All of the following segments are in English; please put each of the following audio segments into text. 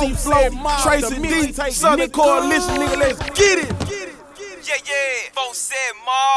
MC Flow, Tracy D, Southern Coalition, nigga, let's get it. Yeah, yeah. Phone said mob,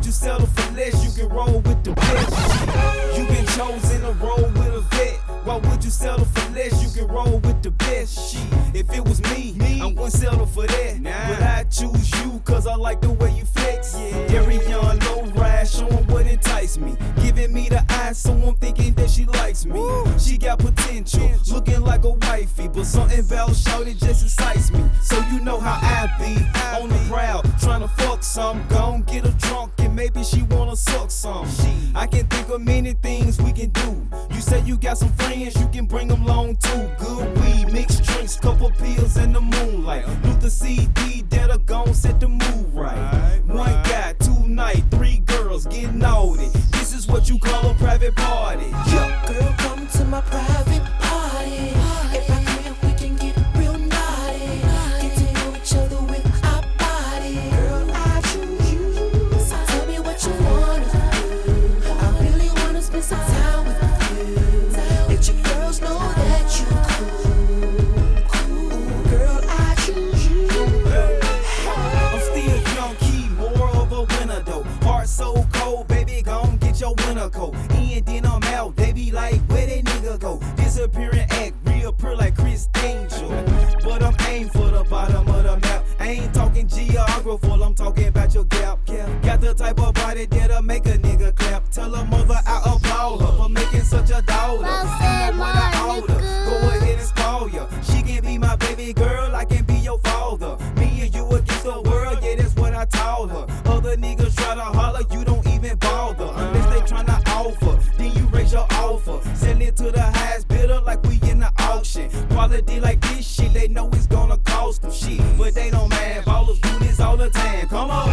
would you settle for less? You can roll with the best. You been chosen to roll with a vet. Why would you settle for less? You can roll with the best. Shit, if it was me, I wouldn't settle for that. But I choose you cause I like the way you flex. Every young low ride, showing what entice me. Giving me the eyes, so I'm thinking that she likes me. She got potential, looking like a wifey. But something about shouting just excites me. So you know how I be on the prowl, trying to fuck some. Gon' get her drunk maybe she wanna suck some. I can think of many things we can do. You say you got some friends, you can bring them along too. Good weed, mixed drinks, couple pills in the moonlight. Luther CD that'll gon' set the mood right. One guy, two night, three girls getting naughty. This is what you call a private party. Yeah. Girl, come to my private get your winter coat. In, then I'm out, they be like, where that nigga go? Disappearing act, reappear like Criss Angel. But I'm aim for the bottom of the map. I ain't talking geography, I'm talking about your gap. Got the type of body that'll make a nigga clap. Tell her mother I applaud her for making such a daughter. quality like this shit, they know it's gonna cost them shit. But they don't mind, ballers do this all the time. Come on.